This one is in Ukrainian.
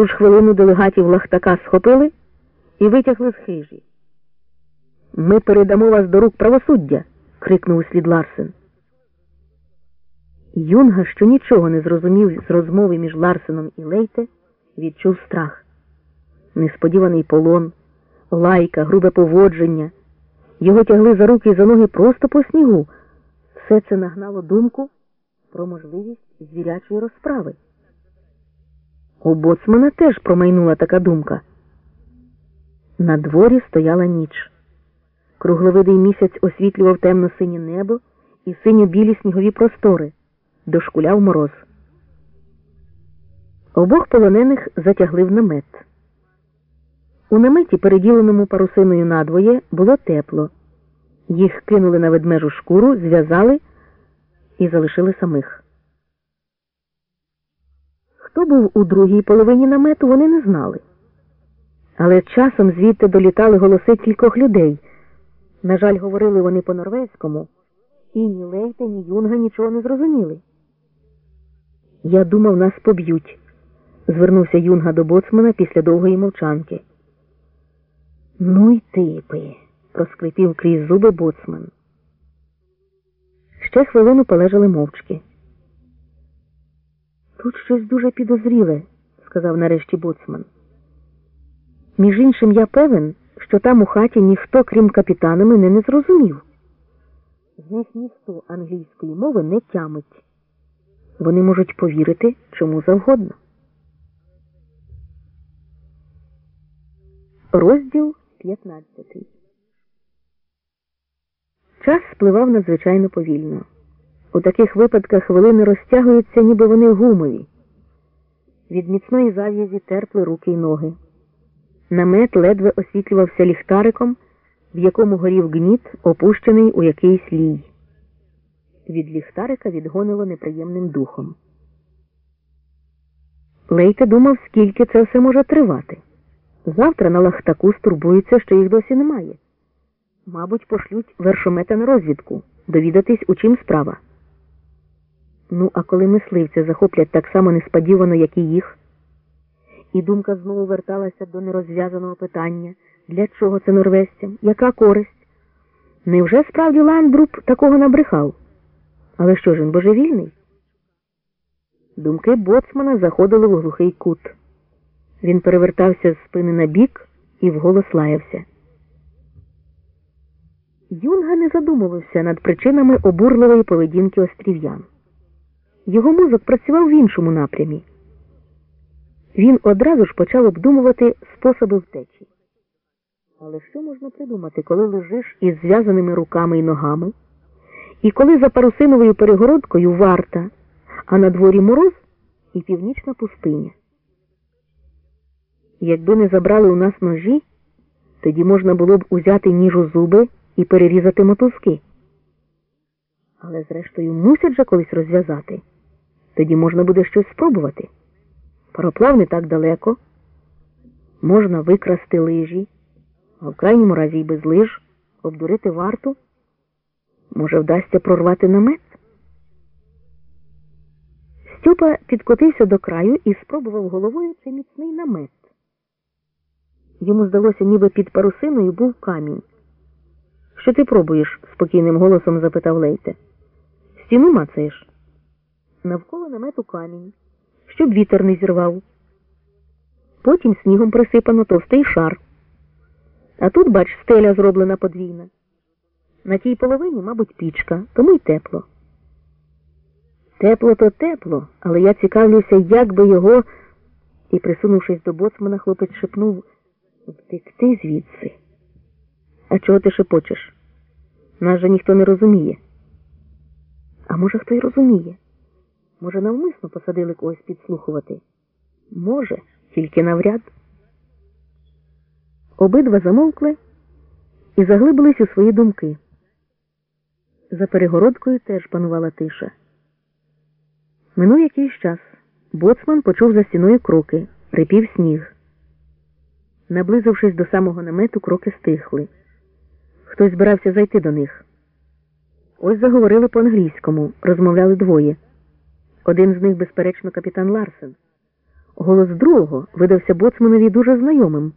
ту ж хвилину делегатів лахтака схопили і витягли з хижі. Ми передамо вас до рук правосуддя. крикнув услід Ларсен. Юнга, що нічого не зрозумів з розмови між Ларсеном і Лейте, відчув страх. Несподіваний полон, лайка, грубе поводження. Його тягли за руки і за ноги просто по снігу. Все це нагнало думку про можливість звірячої розправи. У боцмана теж промайнула така думка. На дворі стояла ніч. Кругловидий місяць освітлював темно-синє небо і синьо-білі снігові простори, дошкуляв мороз. Обох полонених затягли в намет. У наметі, переділеному парусиною надвоє, було тепло. Їх кинули на ведмежу шкуру, зв'язали і залишили самих. Хто був у другій половині намету, вони не знали. Але часом звідти долітали голоси кількох людей. На жаль, говорили вони по-норвезькому, і ні Лейте, ні Юнга нічого не зрозуміли. Я думав, нас поб'ють, звернувся Юнга до боцмана після довгої мовчанки. Ну й типи, проскрипів крізь зуби боцман. Ще хвилину полежали мовчки. Тут щось дуже підозріле, сказав нарешті боцман. Між іншим, я певен, що там у хаті ніхто, крім капітана, мене не зрозумів. З них ніхто англійської мови не тямить. Вони можуть повірити чому завгодно. Розділ 15 Час спливав надзвичайно повільно. У таких випадках хвилини розтягуються, ніби вони гумові. Від міцної зав'язі терпли руки й ноги. Намет ледве освітлювався ліхтариком, в якому горів гніт, опущений у якийсь лій. Від ліхтарика відгонило неприємним духом. Лейте думав, скільки це все може тривати. Завтра на лахтаку стурбуються, що їх досі немає. Мабуть, пошлють вершомета на розвідку, довідатись, у чим справа. Ну, а коли мисливця захоплять так само несподівано, як і їх, і думка знову верталася до нерозв'язаного питання для чого це норвезцям? Яка користь? Невже справді Ландбруп такого набрехав? Але що ж він божевільний? Думки боцмана заходили в глухий кут. Він перевертався з спини на бік і вголос лаявся. Юнга не задумувався над причинами обурливої поведінки острів'ян. Його мозок працював в іншому напрямі. Він одразу ж почав обдумувати способи втечі. Але що можна придумати, коли лежиш із зв'язаними руками і ногами, і коли за парусиновою перегородкою варта, а на дворі мороз і північна пустиня? Якби не забрали у нас ножі, тоді можна було б узяти ніж у зуби і перерізати мотузки. Але, зрештою, мусять же колись розв'язати. Тоді можна буде щось спробувати. Пароплав не так далеко, можна викрасти лижі, а в крайньому разі й без лиж обдурити варту. Може, вдасться прорвати намет? Стюпа підкотився до краю і спробував головою цей міцний намет. Йому здалося, ніби під парусиною був камінь. Що ти пробуєш? спокійним голосом запитав Лейте. Стіну мацаєш? Навколо намету камінь, щоб вітер не зірвав. Потім снігом присипано товстий шар. А тут, бач, стеля зроблена подвійна. На тій половині, мабуть, пічка, тому й тепло. Тепло то тепло, але я цікавлюся, як би його, і, присунувшись до боцмана, хлопець шепнув втекти звідси. А чого ти шепочеш? Нас же ніхто не розуміє. А може, хто й розуміє? Може, навмисно посадили когось підслухувати? Може, тільки навряд. Обидва замовкли і заглибились у свої думки. За перегородкою теж панувала тиша. Минув якийсь час. Боцман почув за стіною кроки, рипів сніг. Наблизившись до самого намету, кроки стихли. Хтось збирався зайти до них. Ось заговорили по-англійському, розмовляли двоє. Один з них, безперечно, капітан Ларсен. Голос другого видався боцманові дуже знайомим.